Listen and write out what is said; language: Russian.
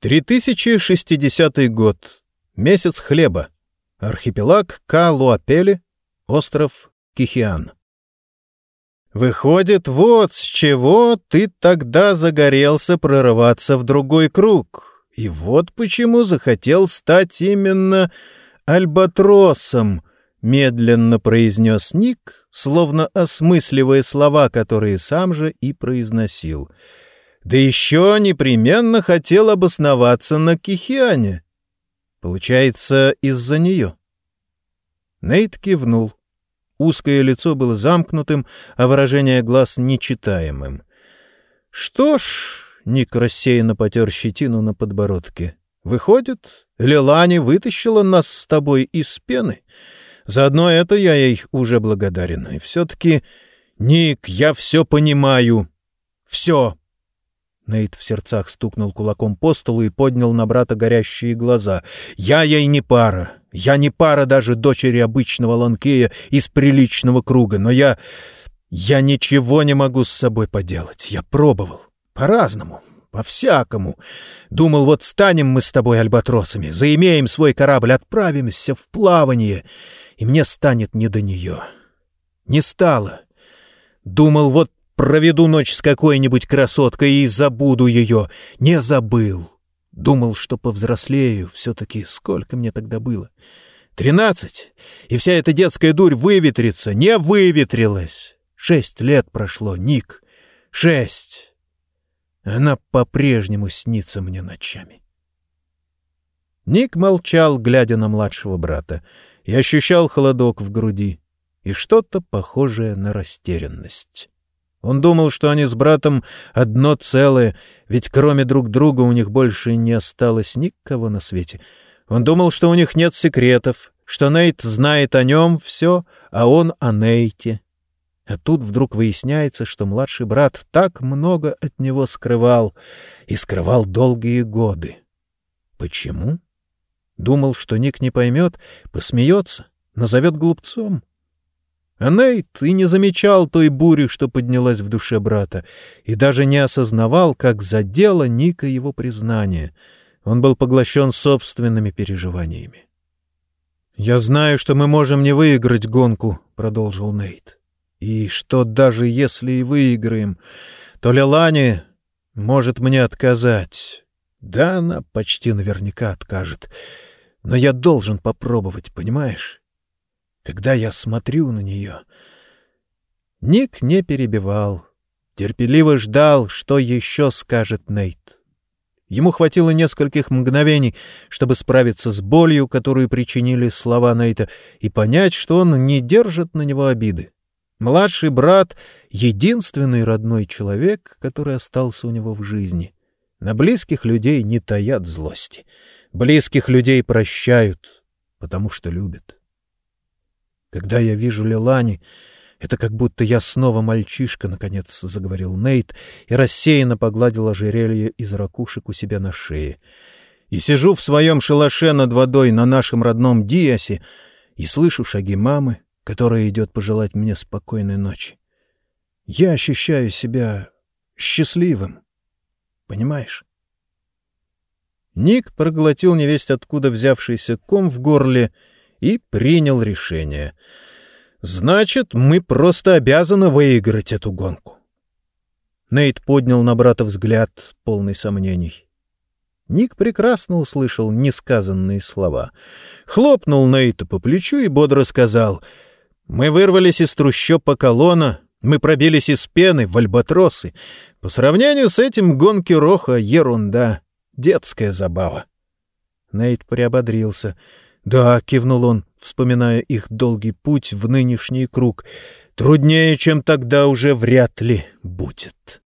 3060 год. Месяц хлеба. Архипелаг Калуапели. Остров Кихиан. Выходит, вот с чего ты тогда загорелся прорываться в другой круг. И вот почему захотел стать именно альбатросом, медленно произнес Ник, словно осмысливая слова, которые сам же и произносил — да еще непременно хотел обосноваться на Кихиане. Получается, из-за нее. Нейт кивнул. Узкое лицо было замкнутым, а выражение глаз нечитаемым. «Что ж...» — Ник рассеянно потер щетину на подбородке. «Выходит, Лилани вытащила нас с тобой из пены. Заодно это я ей уже благодарен. И все-таки, Ник, я все понимаю. Все!» Нейт в сердцах стукнул кулаком по столу и поднял на брата горящие глаза. «Я ей не пара. Я не пара даже дочери обычного ланкея из приличного круга, но я... Я ничего не могу с собой поделать. Я пробовал. По-разному. По-всякому. Думал, вот станем мы с тобой альбатросами, заимеем свой корабль, отправимся в плавание, и мне станет не до нее. Не стало. Думал, вот Проведу ночь с какой-нибудь красоткой и забуду ее. Не забыл. Думал, что повзрослею. Все-таки сколько мне тогда было? Тринадцать. И вся эта детская дурь выветрится. Не выветрилась. Шесть лет прошло, Ник. Шесть. Она по-прежнему снится мне ночами. Ник молчал, глядя на младшего брата, и ощущал холодок в груди и что-то похожее на растерянность. Он думал, что они с братом одно целое, ведь кроме друг друга у них больше не осталось никого на свете. Он думал, что у них нет секретов, что Нейт знает о нем все, а он о Нейте. А тут вдруг выясняется, что младший брат так много от него скрывал и скрывал долгие годы. Почему? Думал, что Ник не поймет, посмеется, назовет глупцом. А Нейт и не замечал той бури, что поднялась в душе брата, и даже не осознавал, как задело Ника его признание. Он был поглощен собственными переживаниями. «Я знаю, что мы можем не выиграть гонку», — продолжил Нейт. «И что даже если и выиграем, то Лелани может мне отказать. Да, она почти наверняка откажет. Но я должен попробовать, понимаешь?» Когда я смотрю на нее. Ник не перебивал, терпеливо ждал, что еще скажет Нейт. Ему хватило нескольких мгновений, чтобы справиться с болью, которую причинили слова Нейта, и понять, что он не держит на него обиды. Младший брат — единственный родной человек, который остался у него в жизни. На близких людей не таят злости. Близких людей прощают, потому что любят. Когда я вижу Лилани, это как будто я снова мальчишка, — наконец заговорил Нейт и рассеянно погладил ожерелье из ракушек у себя на шее. И сижу в своем шалаше над водой на нашем родном Диасе и слышу шаги мамы, которая идет пожелать мне спокойной ночи. Я ощущаю себя счастливым. Понимаешь? Ник проглотил невесть откуда взявшийся ком в горле — и принял решение. «Значит, мы просто обязаны выиграть эту гонку». Нейт поднял на брата взгляд, полный сомнений. Ник прекрасно услышал несказанные слова. Хлопнул Нейта по плечу и бодро сказал, «Мы вырвались из трущоб по колонна, мы пробились из пены в альбатросы. По сравнению с этим гонки Роха — ерунда, детская забава». Нейт приободрился — «Да», — кивнул он, вспоминая их долгий путь в нынешний круг, — «труднее, чем тогда уже вряд ли будет».